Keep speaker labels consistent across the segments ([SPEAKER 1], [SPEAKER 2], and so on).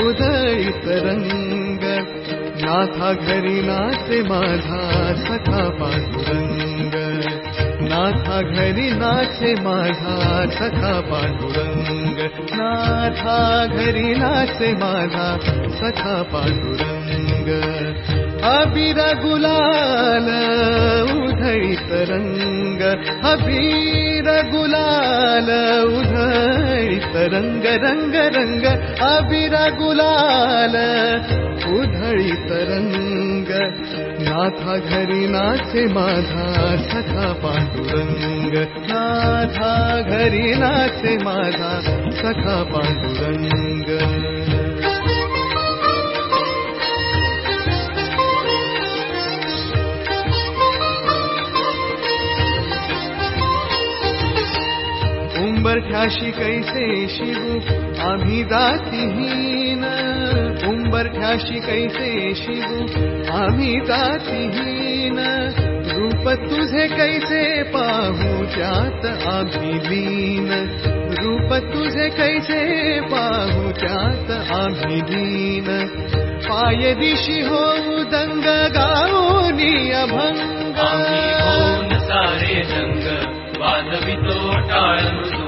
[SPEAKER 1] उधळीत रंग नाथा नाचे माझा सखा पांडुरंग। नाथा नाचे माझा सखा पांडुरंग। नाथा घरी नाचे माझा सखा पांडुरंग। अबीर गुलाल उधळीत रंग अबीर गुलाल गुलाल उधळीत रंग नाथा घरी नाचे माझा सखा पांडुरंग। नाथा घरी नाचे माझा सखा पांडुरंग उंबरठ्याशी कैसे शिवू आम्ही दातीहीन उंबरठ्याशी कैसे शिवू आम्ही दातीहीन रूप तुझे कैसे पाहू त्यात आम्ही लीन। रूप तुझे कैसे पाहू त्यात आम्ही लीन। पाय दिशी होऊ दंग गाऊनी अभंग
[SPEAKER 2] सारे रंग वाजवितो टाळ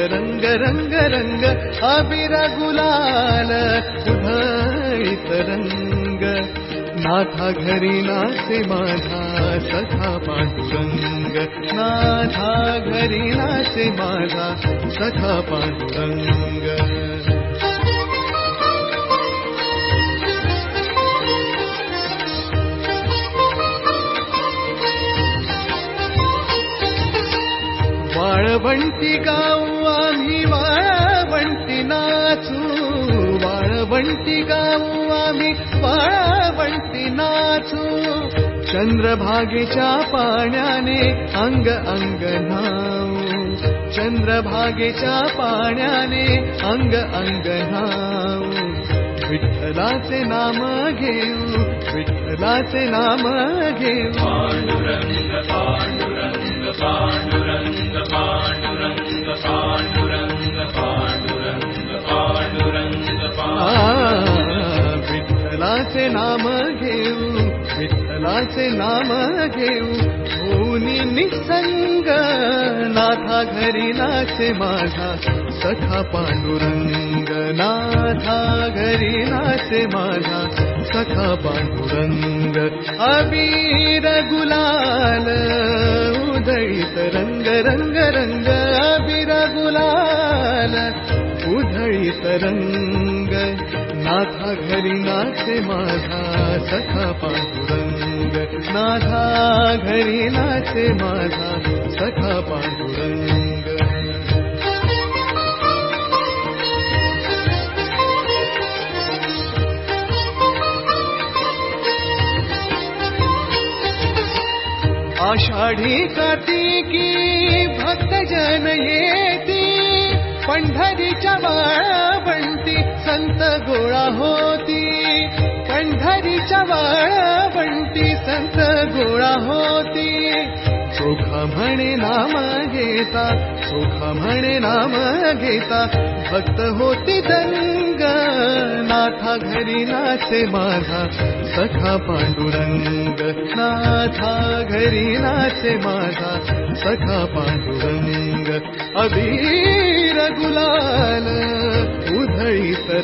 [SPEAKER 2] रंग
[SPEAKER 1] अबीर उधळीत रंग। नाथा नाचे माझा सखा नाथा माझा सखा पांडुरंग। वाळवंटी गाऊ नाचू। चंद्रभागेच्या पाण्याने अंग अंग नाऊ चंद्रभागेच्या पाण्याने अंग अंग नाऊ विठ्ठलाचे नाम घेऊ नाम घेऊ विठ्ठलाचे नाम घेऊ होनी निसंग नाथा घरी नाचे माझा सखा पांडुरंग नाथा घरी नाचे माझा सखा पांडुरंग अबीर गुलाल उधळीत रंग रंग रंग अबीर गुलाल उधळीत रंग नाथा घरी नाचे माझा सखा पांडुरंग नाथा घरी नाचे माझा सखा पांडुरंग। आषाढी कार्तिकी भक्तजन येती पंढरीच्या बाळवंती संत गोळा होती पंढरीच्या बाळवंती संत गोळा होती चोखा म्हणे नाम घेता चोखा म्हणे नाम घेता भक्त होती दंग नाथा घरी नाचे माझा सखा पांडुरंग नाथा घरी नाचे माझा सखा पांडुरंग अबीर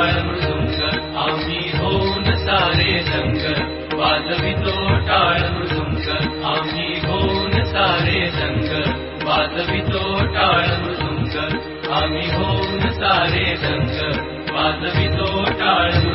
[SPEAKER 2] मृदुंग आम्ही होऊन सारे रंग वाजवितो टाळ मृदुंग आम्ही होऊन सारे रंग वाजवितो टाळ मृदुंग आम्ही होऊन सारे रंग वाजवितो टाळ